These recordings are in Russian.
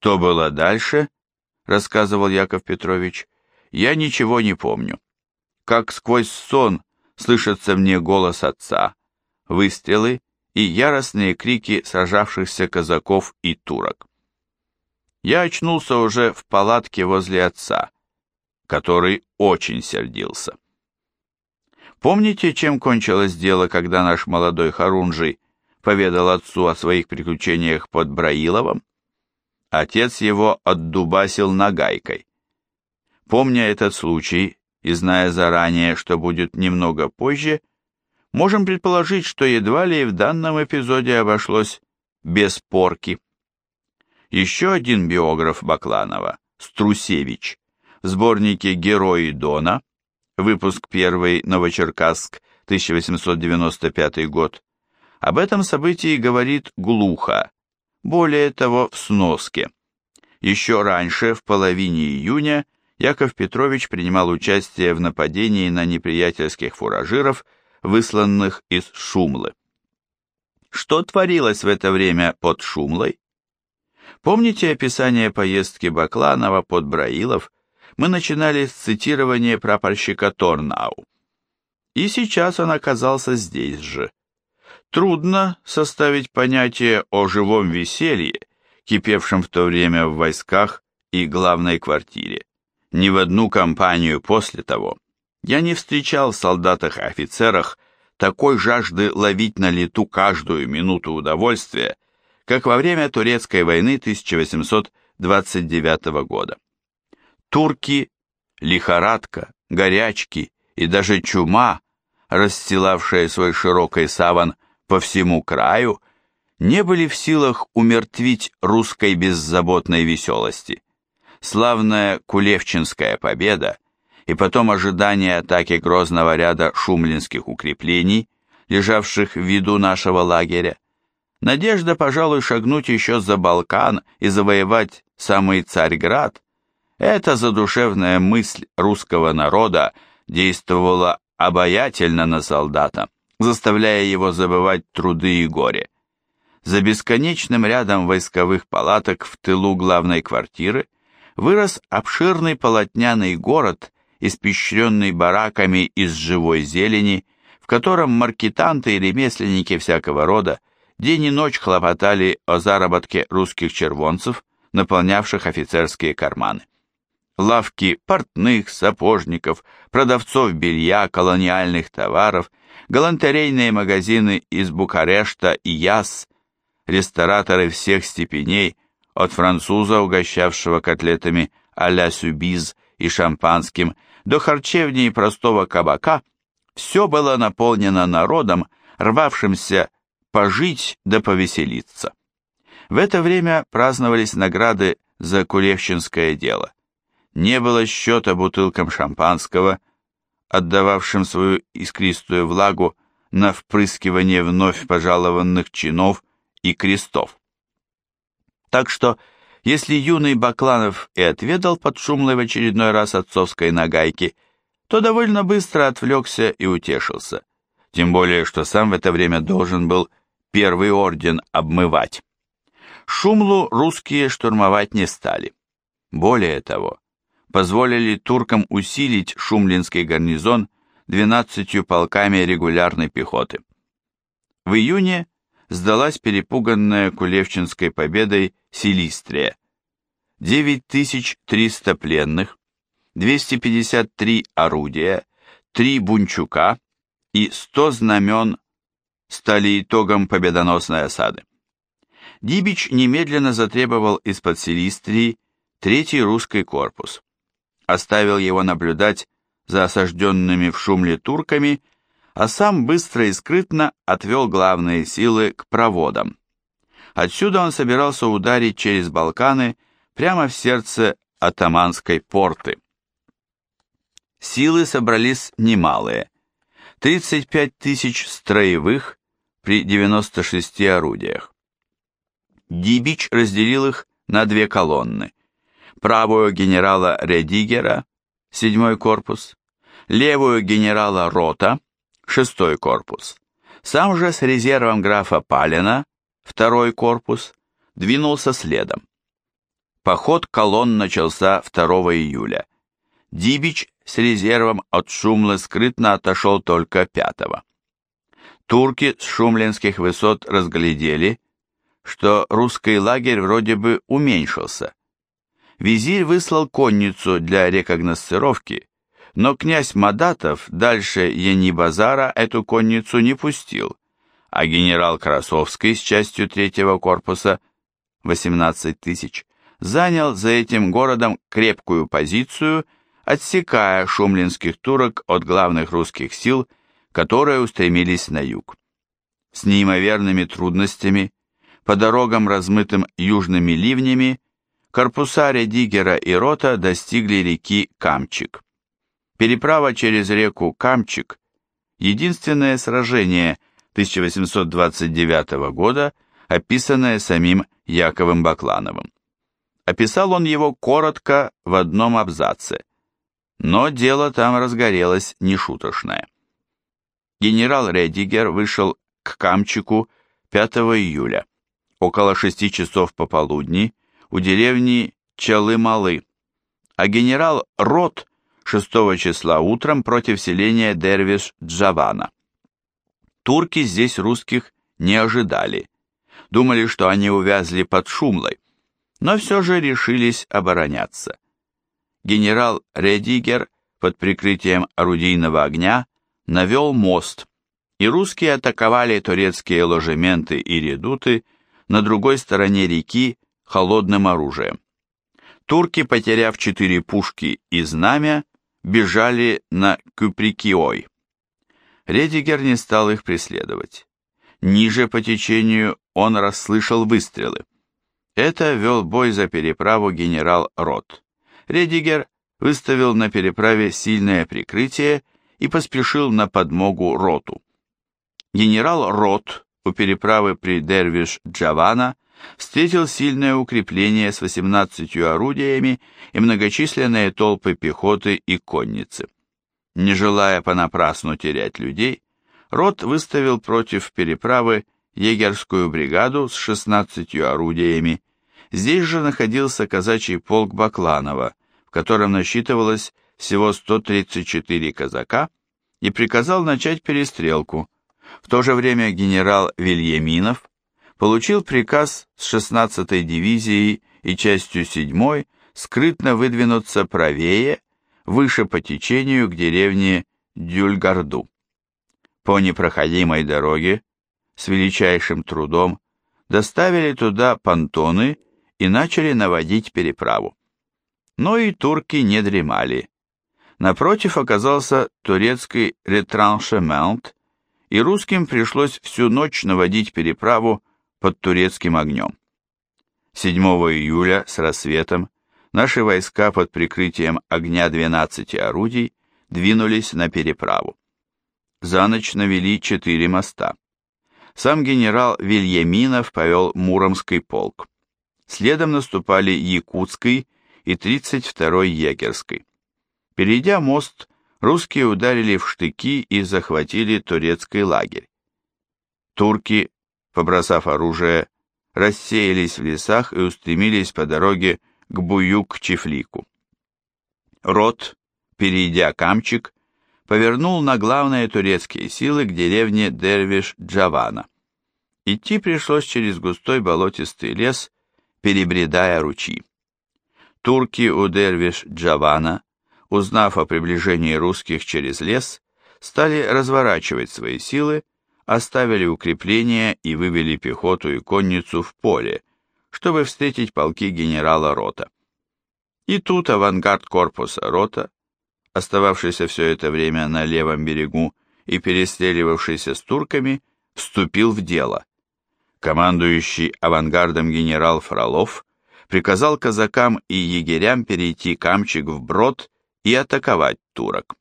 Что было дальше, рассказывал Яков Петрович, я ничего не помню. Как сквозь сон слышится мне голос отца, выстрелы и яростные крики сражавшихся казаков и турок. Я очнулся уже в палатке возле отца, который очень сердился. Помните, чем кончилось дело, когда наш молодой Харунжий поведал отцу о своих приключениях под Браиловом? Отец его отдубасил нагайкой. Помня этот случай и зная заранее, что будет немного позже, можем предположить, что едва ли и в данном эпизоде обошлось без порки. Еще один биограф Бакланова, Струсевич, в сборнике «Герои Дона», выпуск 1, Новочеркасск, 1895 год, об этом событии говорит глухо, более того, в сноске. Еще раньше, в половине июня, Яков Петрович принимал участие в нападении на неприятельских фуражиров, высланных из Шумлы. Что творилось в это время под Шумлой? Помните описание поездки Бакланова под Браилов? Мы начинали с цитирования прапорщика Торнау. И сейчас он оказался здесь же. Трудно составить понятие о живом веселье, кипевшем в то время в войсках и главной квартире. Ни в одну кампанию после того я не встречал в солдатах и офицерах такой жажды ловить на лету каждую минуту удовольствия, как во время Турецкой войны 1829 года. Турки, лихорадка, горячки и даже чума, расстилавшая свой широкий саван по всему краю, не были в силах умертвить русской беззаботной веселости. Славная Кулевчинская победа и потом ожидание атаки грозного ряда шумлинских укреплений, лежавших в виду нашего лагеря, Надежда, пожалуй, шагнуть еще за Балкан и завоевать самый Царьград, эта задушевная мысль русского народа действовала обаятельно на солдата, заставляя его забывать труды и горе. За бесконечным рядом войсковых палаток в тылу главной квартиры вырос обширный полотняный город, испещренный бараками из живой зелени, в котором маркетанты и ремесленники всякого рода день и ночь хлопотали о заработке русских червонцев, наполнявших офицерские карманы. Лавки портных, сапожников, продавцов белья, колониальных товаров, галантерейные магазины из Букарешта и Яс, рестораторы всех степеней, от француза, угощавшего котлетами а-ля сюбиз и шампанским, до харчевни и простого кабака, все было наполнено народом, рвавшимся пожить да повеселиться. В это время праздновались награды за Кулевщинское дело. Не было счета бутылкам шампанского, отдававшим свою искристую влагу на впрыскивание вновь пожалованных чинов и крестов. Так что, если юный Бакланов и отведал под шумлой в очередной раз отцовской нагайки, то довольно быстро отвлекся и утешился, тем более, что сам в это время должен был первый орден обмывать. Шумлу русские штурмовать не стали. Более того, позволили туркам усилить шумлинский гарнизон 12 полками регулярной пехоты. В июне сдалась перепуганная Кулевчинской победой Силистрия. 9300 пленных, 253 орудия, 3 бунчука и 100 знамен стали итогом победоносной осады. Дибич немедленно затребовал из-под Силистрии третий русский корпус. Оставил его наблюдать за осажденными в Шумле турками, а сам быстро и скрытно отвел главные силы к проводам. Отсюда он собирался ударить через Балканы прямо в сердце атаманской порты. Силы собрались немалые. 35 тысяч строевых при 96 орудиях. Дибич разделил их на две колонны. Правую генерала Редигера, 7 корпус, левую генерала Рота, 6 корпус. Сам же с резервом графа Палина, 2 корпус, двинулся следом. Поход колонн начался 2 июля. Дибич с резервом от Шумлы скрытно отошел только 5 -го. Турки с шумленских высот разглядели, что русский лагерь вроде бы уменьшился. Визирь выслал конницу для рекогносцировки, но князь Мадатов дальше Янибазара эту конницу не пустил, а генерал Красовский с частью третьего корпуса 18 тысяч занял за этим городом крепкую позицию, отсекая шумлинских турок от главных русских сил, которые устремились на юг. С неимоверными трудностями, по дорогам, размытым южными ливнями, корпуса Редигера и Рота достигли реки Камчик. Переправа через реку Камчик – единственное сражение 1829 года, описанное самим Яковом Баклановым. Описал он его коротко в одном абзаце, но дело там разгорелось нешуточное. Генерал Редигер вышел к Камчику 5 июля, около 6 часов пополудни, у деревни Чалы-Малы, а генерал Рот 6 числа утром против селения Дервиш-Джавана. Турки здесь русских не ожидали. Думали, что они увязли под Шумлой, но все же решились обороняться. Генерал Редигер под прикрытием орудийного огня навел мост, и русские атаковали турецкие ложементы и редуты на другой стороне реки холодным оружием. Турки, потеряв четыре пушки и знамя, бежали на Кюприкиой. Редигер не стал их преследовать. Ниже по течению он расслышал выстрелы. Это вел бой за переправу генерал Рот. Редигер выставил на переправе сильное прикрытие и поспешил на подмогу Роту. Генерал Рот у переправы при Дервиш-Джавана встретил сильное укрепление с 18 орудиями и многочисленные толпы пехоты и конницы. Не желая понапрасну терять людей, Рот выставил против переправы егерскую бригаду с 16 орудиями. Здесь же находился казачий полк Бакланова, в котором насчитывалось всего 134 казака, и приказал начать перестрелку. В то же время генерал Вильяминов получил приказ с 16-й дивизией и частью 7-й скрытно выдвинуться правее, выше по течению к деревне Дюльгарду. По непроходимой дороге с величайшим трудом доставили туда понтоны и начали наводить переправу. Но и турки не дремали. Напротив оказался турецкий ретраншемент, и русским пришлось всю ночь наводить переправу под турецким огнем. 7 июля с рассветом наши войска под прикрытием огня 12 орудий двинулись на переправу. За ночь навели четыре моста. Сам генерал Вильяминов повел Муромский полк. Следом наступали Якутский и 32-й Егерский. Перейдя мост, русские ударили в штыки и захватили турецкий лагерь. Турки побросав оружие, рассеялись в лесах и устремились по дороге к Буюк-Чифлику. Рот, перейдя Камчик, повернул на главные турецкие силы к деревне Дервиш-Джавана. Идти пришлось через густой болотистый лес, перебредая ручьи. Турки у Дервиш-Джавана, узнав о приближении русских через лес, стали разворачивать свои силы, оставили укрепления и вывели пехоту и конницу в поле, чтобы встретить полки генерала Рота. И тут авангард корпуса Рота, остававшийся все это время на левом берегу и перестреливавшийся с турками, вступил в дело. Командующий авангардом генерал Фролов приказал казакам и егерям перейти Камчик вброд и атаковать турок.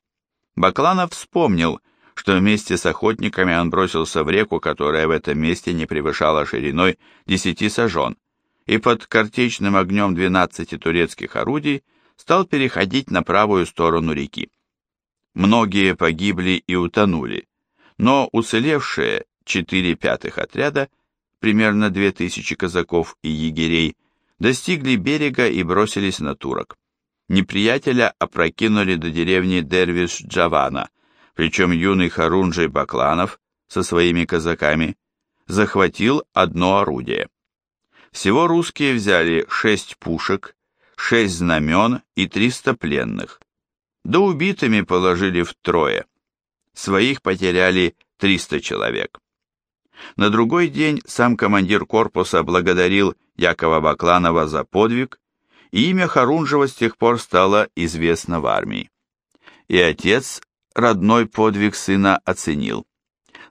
Бакланов вспомнил, что вместе с охотниками он бросился в реку, которая в этом месте не превышала шириной десяти сажен, и под картечным огнем 12 турецких орудий стал переходить на правую сторону реки. Многие погибли и утонули, но уцелевшие 4 пятых отряда, примерно 2000 казаков и егерей, достигли берега и бросились на турок. Неприятеля опрокинули до деревни Дервиш-Джавана, причем юный Харунжий Бакланов со своими казаками захватил одно орудие. Всего русские взяли шесть пушек, шесть знамен и триста пленных. Да убитыми положили втрое. Своих потеряли триста человек. На другой день сам командир корпуса благодарил Якова Бакланова за подвиг, и имя Харунжева с тех пор стало известно в армии. И отец родной подвиг сына оценил.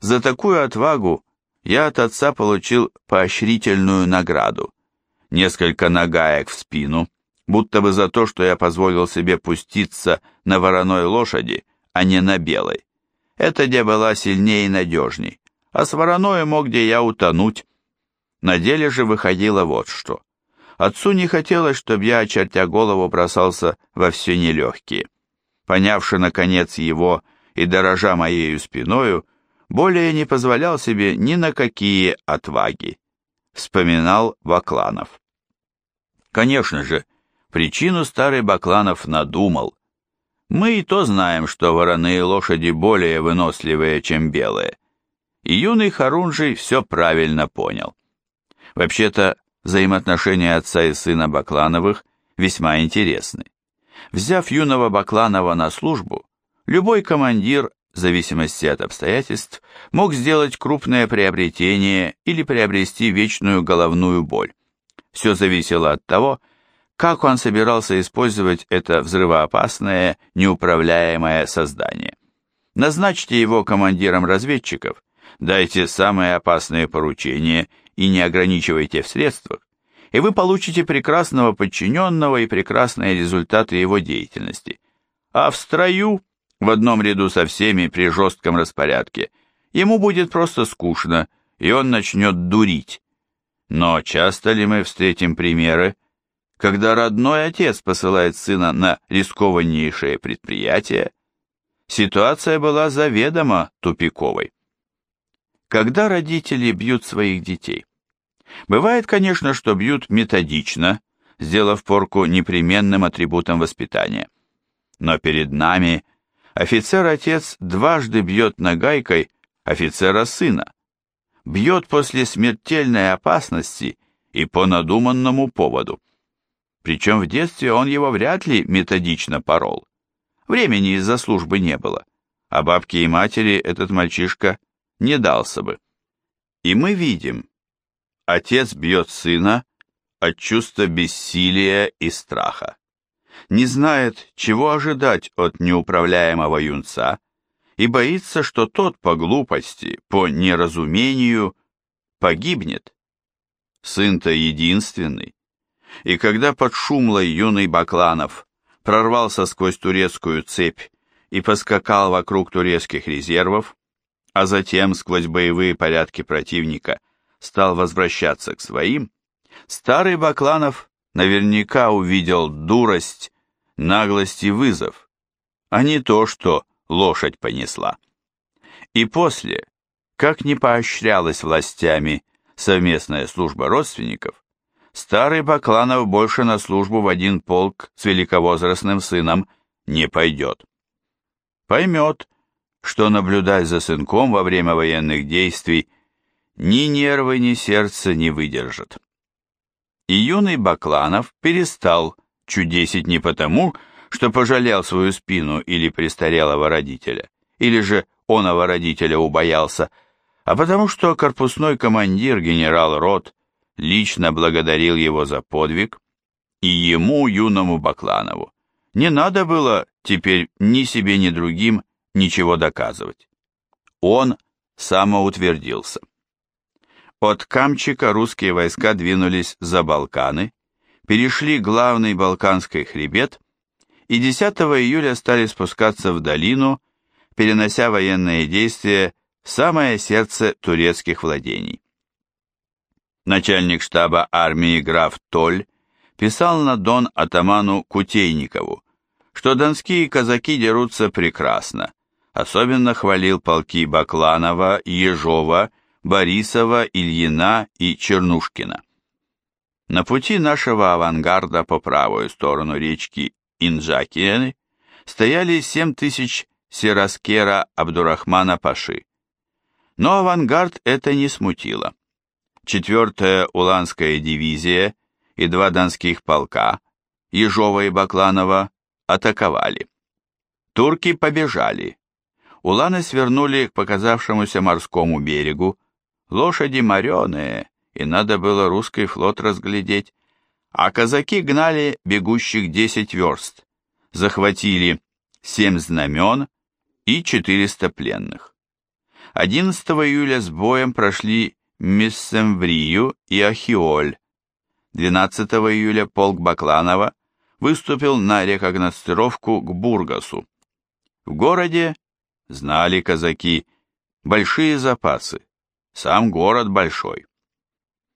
За такую отвагу я от отца получил поощрительную награду. Несколько нагаек в спину, будто бы за то, что я позволил себе пуститься на вороной лошади, а не на белой. Эта где была сильнее и надежней, а с вороной мог где я утонуть. На деле же выходило вот что. Отцу не хотелось, чтобы я, очертя голову, бросался во все нелегкие. Понявши, наконец, его и дорожа моею спиною, более не позволял себе ни на какие отваги. Вспоминал Бакланов. Конечно же, причину старый Бакланов надумал. Мы и то знаем, что вороные лошади более выносливые, чем белые. И юный Харунжий все правильно понял. Вообще-то, взаимоотношения отца и сына Баклановых весьма интересны. Взяв юного Бакланова на службу, любой командир в зависимости от обстоятельств, мог сделать крупное приобретение или приобрести вечную головную боль. Все зависело от того, как он собирался использовать это взрывоопасное, неуправляемое создание. Назначьте его командиром разведчиков, дайте самые опасные поручения и не ограничивайте в средствах, и вы получите прекрасного подчиненного и прекрасные результаты его деятельности. А в строю в одном ряду со всеми при жестком распорядке, ему будет просто скучно, и он начнет дурить. Но часто ли мы встретим примеры, когда родной отец посылает сына на рискованнейшее предприятие? Ситуация была заведомо тупиковой. Когда родители бьют своих детей? Бывает, конечно, что бьют методично, сделав порку непременным атрибутом воспитания. Но перед нами – Офицер-отец дважды бьет нагайкой офицера-сына. Бьет после смертельной опасности и по надуманному поводу. Причем в детстве он его вряд ли методично порол. Времени из-за службы не было, а бабке и матери этот мальчишка не дался бы. И мы видим, отец бьет сына от чувства бессилия и страха не знает, чего ожидать от неуправляемого юнца и боится, что тот по глупости, по неразумению погибнет. Сын-то единственный. И когда под шумлой юный Бакланов прорвался сквозь турецкую цепь и поскакал вокруг турецких резервов, а затем сквозь боевые порядки противника стал возвращаться к своим, старый Бакланов наверняка увидел дурость наглость и вызов, а не то, что лошадь понесла. И после, как не поощрялась властями совместная служба родственников, старый Бакланов больше на службу в один полк с великовозрастным сыном не пойдет. Поймет, что наблюдать за сынком во время военных действий ни нервы, ни сердце не выдержат. И юный Бакланов перестал чудесить не потому, что пожалел свою спину или престарелого родителя, или же оного родителя убоялся, а потому что корпусной командир генерал Рот лично благодарил его за подвиг, и ему, юному Бакланову, не надо было теперь ни себе, ни другим ничего доказывать. Он самоутвердился. От Камчика русские войска двинулись за Балканы, перешли главный Балканский хребет и 10 июля стали спускаться в долину, перенося военные действия в самое сердце турецких владений. Начальник штаба армии граф Толь писал на Дон атаману Кутейникову, что донские казаки дерутся прекрасно, особенно хвалил полки Бакланова, Ежова, Борисова, Ильина и Чернушкина. На пути нашего авангарда по правую сторону речки Инджакиены стояли 7 тысяч сираскера Абдурахмана Паши. Но авангард это не смутило. Четвертая Уланская дивизия и два донских полка, Ежова и Бакланова, атаковали. Турки побежали. Уланы свернули к показавшемуся морскому берегу, лошади мореные, и надо было русский флот разглядеть, а казаки гнали бегущих десять верст, захватили семь знамен и четыреста пленных. 11 июля с боем прошли Миссемврию и Ахиоль. 12 июля полк Бакланова выступил на рекогностировку к Бургасу. В городе, знали казаки, большие запасы, сам город большой.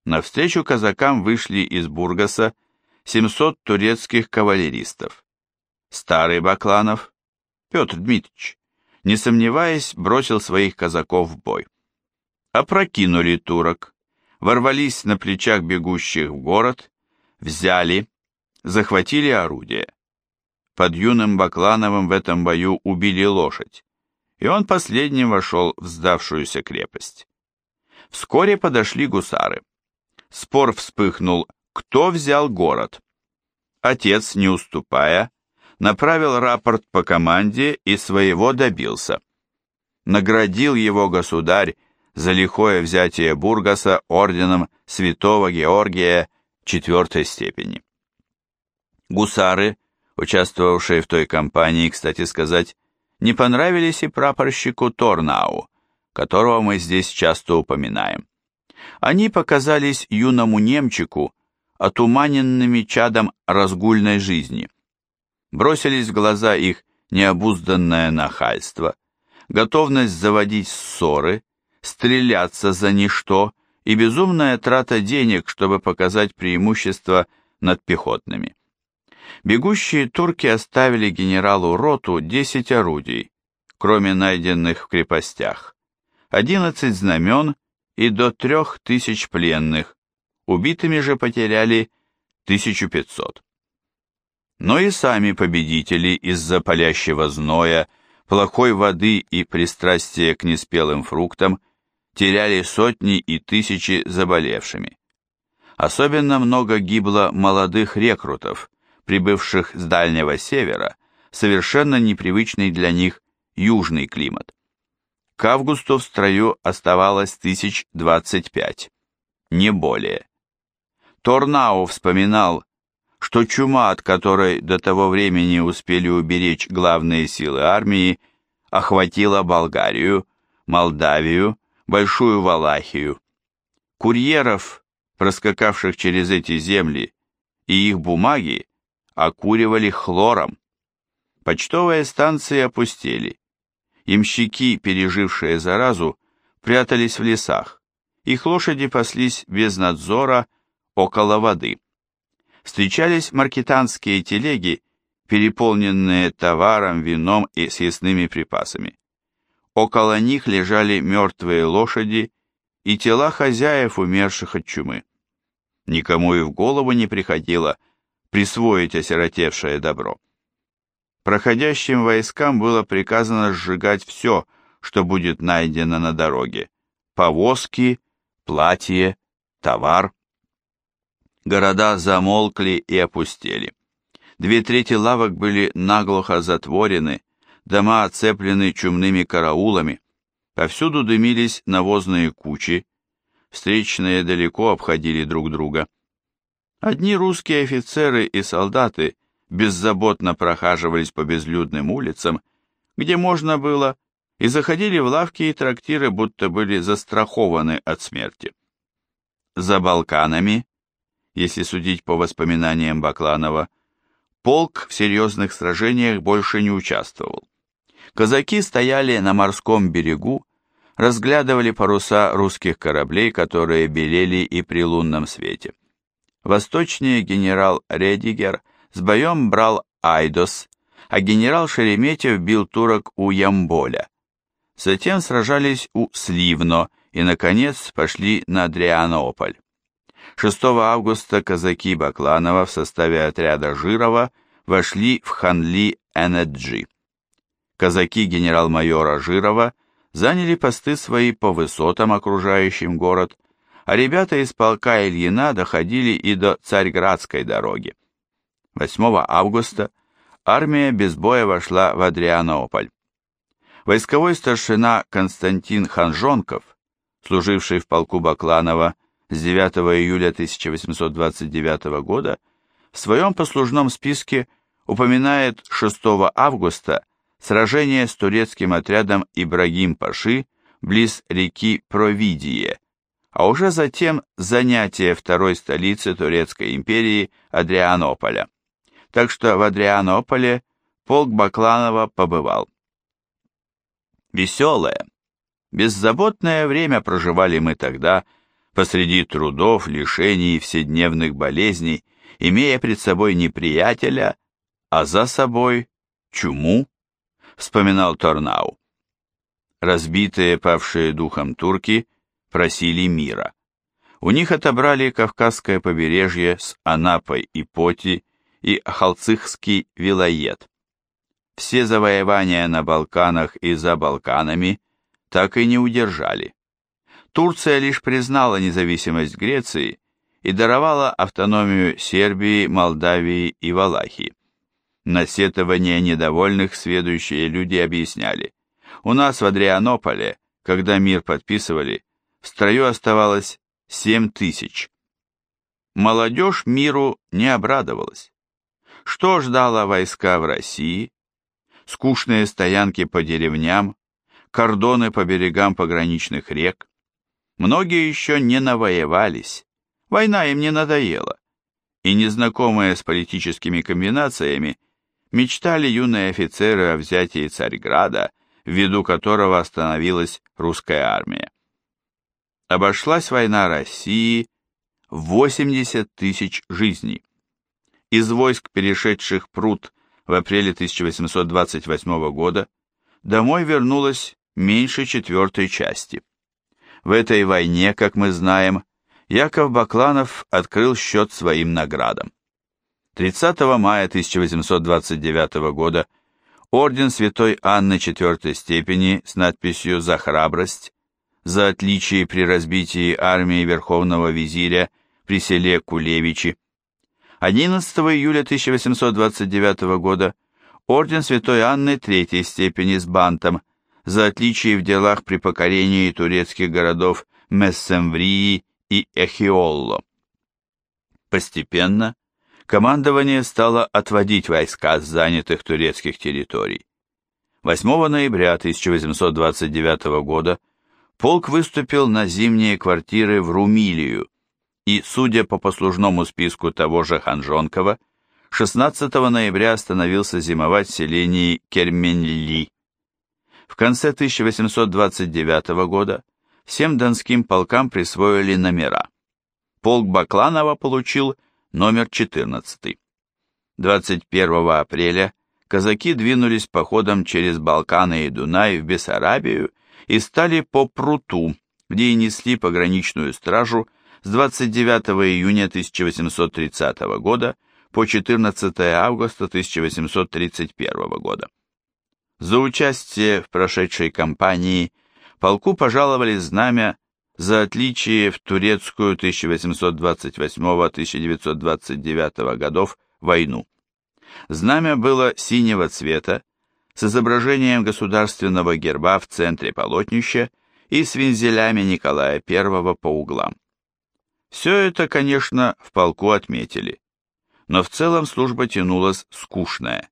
Навстречу казакам вышли из Бургаса 700 турецких кавалеристов. Старый Бакланов, Петр Дмитрич, не сомневаясь, бросил своих казаков в бой. Опрокинули турок, ворвались на плечах бегущих в город, взяли, захватили орудие. Под юным Баклановым в этом бою убили лошадь, и он последним вошел в сдавшуюся крепость. Вскоре подошли гусары. Спор вспыхнул, кто взял город. Отец, не уступая, направил рапорт по команде и своего добился. Наградил его государь за лихое взятие Бургаса орденом святого Георгия четвертой степени. Гусары, участвовавшие в той кампании, кстати сказать, не понравились и прапорщику Торнау, которого мы здесь часто упоминаем. Они показались юному немчику отуманенными чадом разгульной жизни. Бросились в глаза их необузданное нахальство, готовность заводить ссоры, стреляться за ничто и безумная трата денег, чтобы показать преимущество над пехотными. Бегущие турки оставили генералу Роту 10 орудий, кроме найденных в крепостях, 11 знамен и до трех тысяч пленных, убитыми же потеряли 1500. Но и сами победители из-за палящего зноя, плохой воды и пристрастия к неспелым фруктам теряли сотни и тысячи заболевшими. Особенно много гибло молодых рекрутов, прибывших с Дальнего Севера, совершенно непривычный для них южный климат. К августу в строю оставалось тысяч двадцать пять, не более. Торнау вспоминал, что чума, от которой до того времени успели уберечь главные силы армии, охватила Болгарию, Молдавию, Большую Валахию. Курьеров, проскакавших через эти земли, и их бумаги окуривали хлором. Почтовые станции опустели. Имщики, пережившие заразу, прятались в лесах. Их лошади паслись без надзора около воды. Встречались маркетанские телеги, переполненные товаром, вином и съестными припасами. Около них лежали мертвые лошади и тела хозяев, умерших от чумы. Никому и в голову не приходило присвоить осиротевшее добро. Проходящим войскам было приказано сжигать все, что будет найдено на дороге. Повозки, платье, товар. Города замолкли и опустели. Две трети лавок были наглухо затворены, дома оцеплены чумными караулами. Повсюду дымились навозные кучи, встречные далеко обходили друг друга. Одни русские офицеры и солдаты беззаботно прохаживались по безлюдным улицам, где можно было, и заходили в лавки и трактиры, будто были застрахованы от смерти. За Балканами, если судить по воспоминаниям Бакланова, полк в серьезных сражениях больше не участвовал. Казаки стояли на морском берегу, разглядывали паруса русских кораблей, которые белели и при лунном свете. Восточнее генерал Редигер с боем брал Айдос, а генерал Шереметьев бил турок у Ямболя. Затем сражались у Сливно и, наконец, пошли на Адрианополь. 6 августа казаки Бакланова в составе отряда Жирова вошли в Ханли-Энеджи. Казаки генерал-майора Жирова заняли посты свои по высотам, окружающим город, а ребята из полка Ильина доходили и до Царьградской дороги. 8 августа армия без боя вошла в Адрианополь. Войсковой старшина Константин Ханжонков, служивший в полку Бакланова с 9 июля 1829 года, в своем послужном списке упоминает 6 августа сражение с турецким отрядом Ибрагим-Паши близ реки Провидие, а уже затем занятие второй столицы Турецкой империи Адрианополя. Так что в Адрианополе полк Бакланова побывал. Веселое, беззаботное время проживали мы тогда посреди трудов, лишений и вседневных болезней, имея пред собой неприятеля, а за собой чуму, вспоминал Торнау. Разбитые, павшие духом турки просили мира. У них отобрали Кавказское побережье с Анапой и Поти и Ахалцихский вилоед. Все завоевания на Балканах и за Балканами так и не удержали. Турция лишь признала независимость Греции и даровала автономию Сербии, Молдавии и Валахии. На сетование недовольных следующие люди объясняли. У нас в Адрианополе, когда мир подписывали, в строю оставалось семь тысяч. Молодежь миру не обрадовалась. Что ждало войска в России? Скучные стоянки по деревням, кордоны по берегам пограничных рек. Многие еще не навоевались, война им не надоела, и незнакомые с политическими комбинациями мечтали юные офицеры о взятии Царьграда, ввиду которого остановилась русская армия. Обошлась война России в 80 тысяч жизней. Из войск, перешедших пруд в апреле 1828 года, домой вернулось меньше четвертой части. В этой войне, как мы знаем, Яков Бакланов открыл счет своим наградам. 30 мая 1829 года орден Святой Анны четвертой степени с надписью «За храбрость», за отличие при разбитии армии Верховного Визиря при селе Кулевичи. 11 июля 1829 года орден Святой Анны третьей степени с бантом за отличие в делах при покорении турецких городов Мессемврии и Эхиолло. Постепенно командование стало отводить войска с занятых турецких территорий. 8 ноября 1829 года полк выступил на зимние квартиры в Румилию и, судя по послужному списку того же Ханжонкова, 16 ноября остановился зимовать в селении Керменли. В конце 1829 года всем донским полкам присвоили номера. Полк Бакланова получил номер 14. 21 апреля казаки двинулись походом через Балканы и Дунай в Бессарабию и стали по Пруту, где и несли пограничную стражу с 29 июня 1830 года по 14 августа 1831 года. За участие в прошедшей кампании полку пожаловали знамя за отличие в турецкую 1828-1929 годов войну. Знамя было синего цвета, с изображением государственного герба в центре полотнища и с вензелями Николая I по углам. Все это, конечно, в полку отметили, но в целом служба тянулась скучная.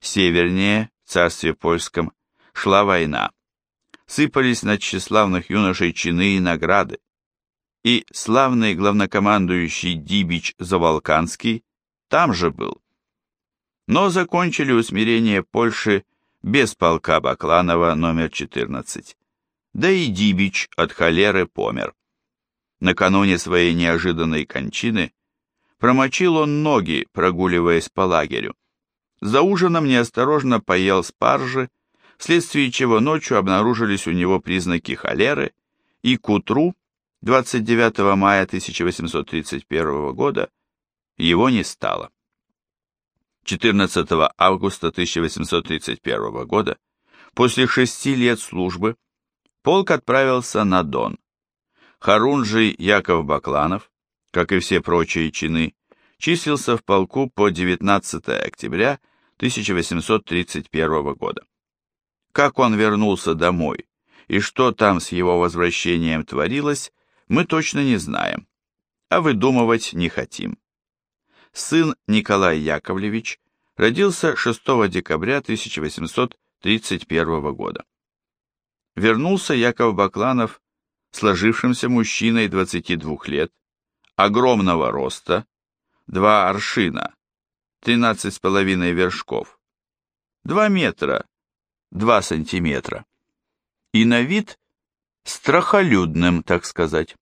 Севернее, в царстве польском, шла война сыпались на тщеславных юношей чины и награды. И славный главнокомандующий Дибич Заволканский там же был. Но закончили усмирение Польши без полка Бакланова номер 14. Да и Дибич от холеры помер. Накануне своей неожиданной кончины промочил он ноги, прогуливаясь по лагерю. За ужином неосторожно поел спаржи вследствие чего ночью обнаружились у него признаки холеры, и к утру 29 мая 1831 года его не стало. 14 августа 1831 года, после шести лет службы, полк отправился на Дон. Харунжий Яков Бакланов, как и все прочие чины, числился в полку по 19 октября 1831 года. Как он вернулся домой и что там с его возвращением творилось, мы точно не знаем, а выдумывать не хотим. Сын Николай Яковлевич родился 6 декабря 1831 года. Вернулся Яков Бакланов сложившимся мужчиной 22 лет, огромного роста, два аршина, 13,5 вершков, 2 метра, 2 сантиметра, и на вид страхолюдным, так сказать.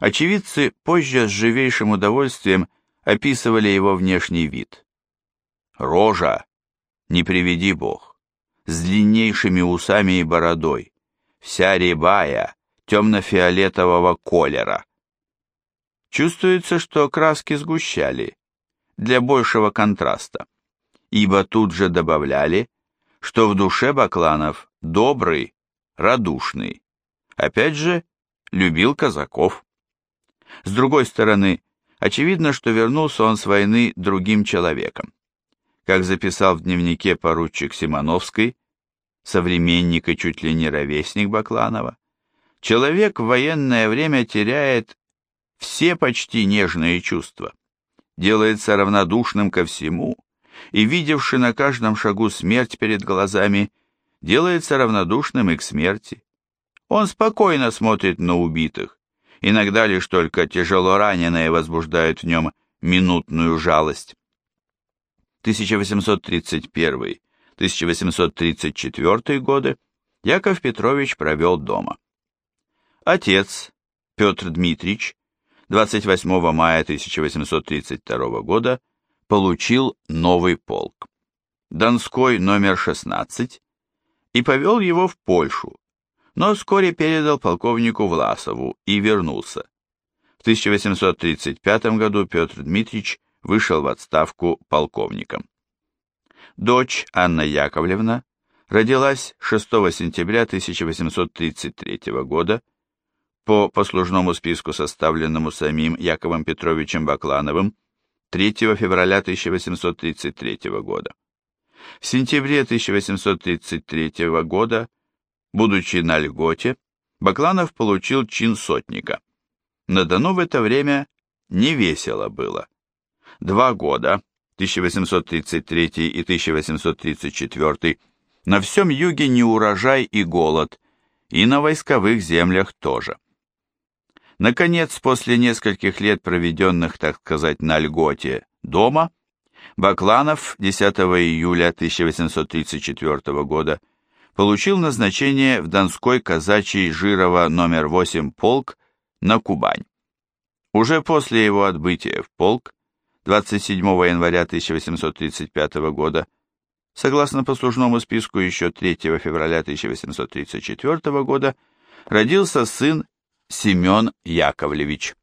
Очевидцы позже с живейшим удовольствием описывали его внешний вид. Рожа, не приведи бог, с длиннейшими усами и бородой, вся рябая, темно-фиолетового колера. Чувствуется, что краски сгущали для большего контраста, ибо тут же добавляли, что в душе Бакланов добрый, радушный. Опять же, любил казаков. С другой стороны, очевидно, что вернулся он с войны другим человеком. Как записал в дневнике поручик Симоновский, современник и чуть ли не ровесник Бакланова, человек в военное время теряет все почти нежные чувства, делается равнодушным ко всему и, видевший на каждом шагу смерть перед глазами, делается равнодушным и к смерти. Он спокойно смотрит на убитых, иногда лишь только тяжело раненые возбуждают в нем минутную жалость. 1831-1834 годы Яков Петрович провел дома. Отец, Петр Дмитриевич, 28 мая 1832 года получил новый полк, Донской номер 16, и повел его в Польшу, но вскоре передал полковнику Власову и вернулся. В 1835 году Петр Дмитриевич вышел в отставку полковником. Дочь Анна Яковлевна родилась 6 сентября 1833 года по послужному списку, составленному самим Яковом Петровичем Баклановым 3 февраля 1833 года. В сентябре 1833 года, будучи на льготе, Бакланов получил чин сотника. На Дону в это время не весело было. Два года, 1833 и 1834, на всем юге неурожай и голод, и на войсковых землях тоже. Наконец, после нескольких лет, проведенных, так сказать, на льготе дома, Бакланов 10 июля 1834 года получил назначение в Донской казачий Жирова номер 8 полк на Кубань. Уже после его отбытия в полк 27 января 1835 года, согласно послужному списку еще 3 февраля 1834 года, родился сын Семен Яковлевич.